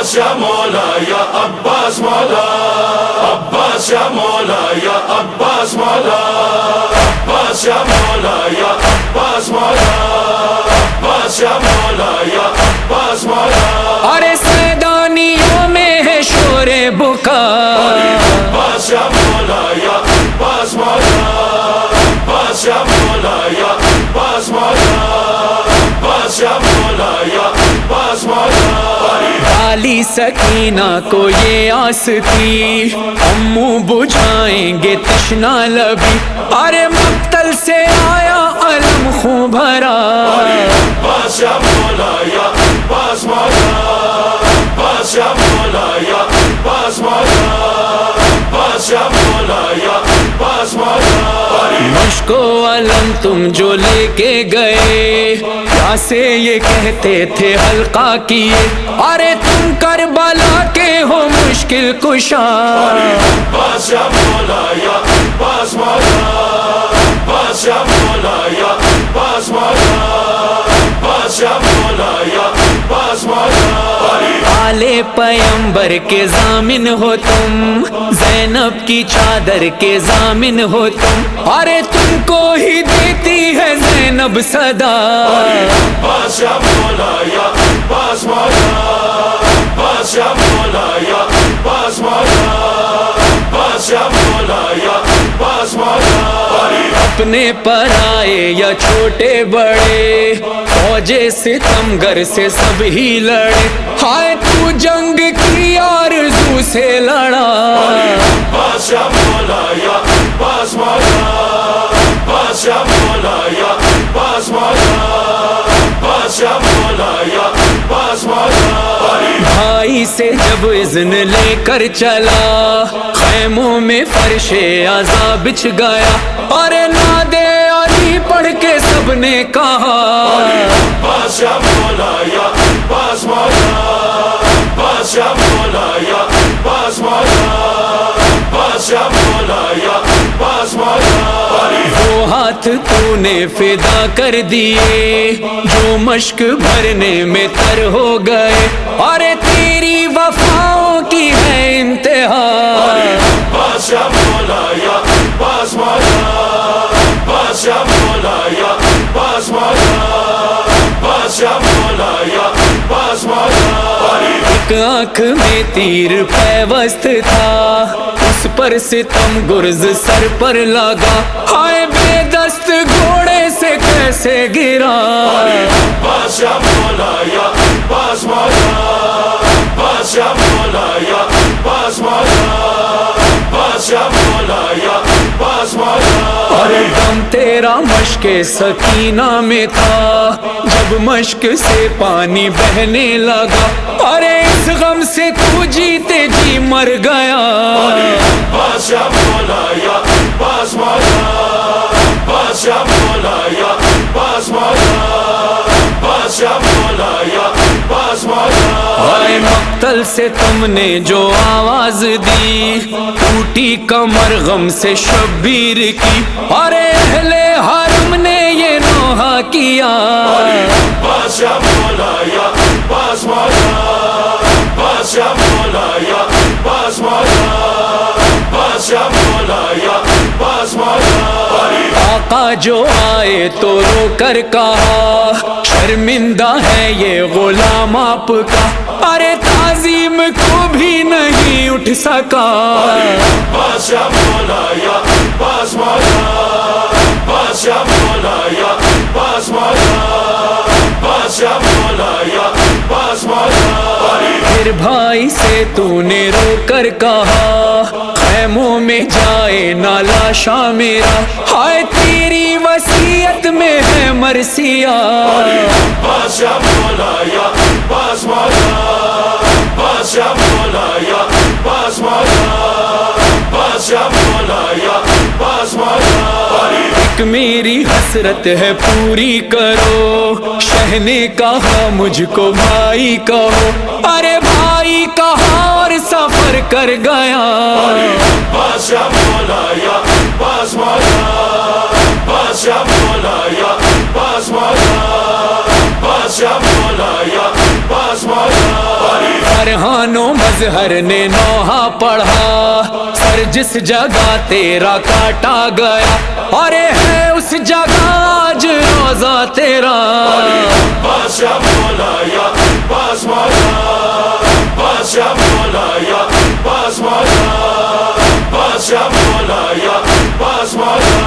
عباس یا مولا یا عباس مولا. عباس یا مولا یا عباس مولا. عباس یا مولا یا عباس مولا. عباس یا مولا یا عباس مولا. ارے سیدانیوں میں ہے شور بکا. عباس یا مولا یا عباس مولا. عباس یا مولا یا علی سکینہ کو یہ آس تھی۔ امو بجھائیں گے تشنا لبی۔ ارے مقتل سے آیا علم خوں بھرا۔ عباس یا مولا یا مشکو علم تم جو لے کے گئے سے یہ کہتے تھے حلقہ کیے۔ ارے تم کربلا کے ہو مشکل کشا آلے پیمبر کے ضامن ہو تم، زینب کی چادر کے ضامن ہو تم۔ ارے تم کو ہی دیتی ہے زینب صدا۔ اپنے پر آئے یا چھوٹے بڑے، فوجے سے تم تمگر سے سب ہی لڑے۔ ہائے تو جنگ کی آرزو سے لڑا۔ عباس یا مولا یا عباس مولا عباس مولا یا عباس مولا عباس مولا یا بھائی سے جب اذن لے کر چلا، خیموں میں فرش آزا بچھ گیا۔ اور نادے علی پڑھ کے سب نے کہا عباس یا مولا یا عباس مولا مولا یا مولا مولا یا ہاتھ تو نے فدا کر دیے جو مشک بھرنے میں تر ہو گئے۔ اور تیری وفاؤں کی ہے انتہا۔ ایک آنکھ میں تیر پیوست تھا۔ اس پر ستم گرز سر پر لگا۔ ہائے دم تیرا مشق سکینہ میں تھا۔ جب مشق سے پانی بہنے لگا۔ ارے اس غم سے تو جیتے جی مر گیا۔ مقتل سے تم نے جو آواز دی۔ ٹوٹی کمر غم سے شبیر کی۔ ارے اہل کیا۔ آقا جو آئے تو رو کر کہا، شرمندہ ہے یہ غلام آپ کا۔ ارے تعظیم کو بھی نہیں اٹھ سکا۔ عباس یا مولا یا مولا۔ پھر بھائی سے تو نے رو کر کہا خیموں میں جائے نالا شاہ میرا ہائے تیری وسیعت میں ہے مرثیہ ایک میری حسرت ہے پوری کرو شہ نے کہا مجھ کو بھائی کہو ارے بھائی کہا اور سفر کر گیا و مظہر نے نوحہ پڑھا۔ سر جس جگہ تیرا کاٹا گیا اور ہے اس جگہ آج روزہ تیرا۔ عباس یا مولا یا مولا مولا یا مولا مولا یا مولا۔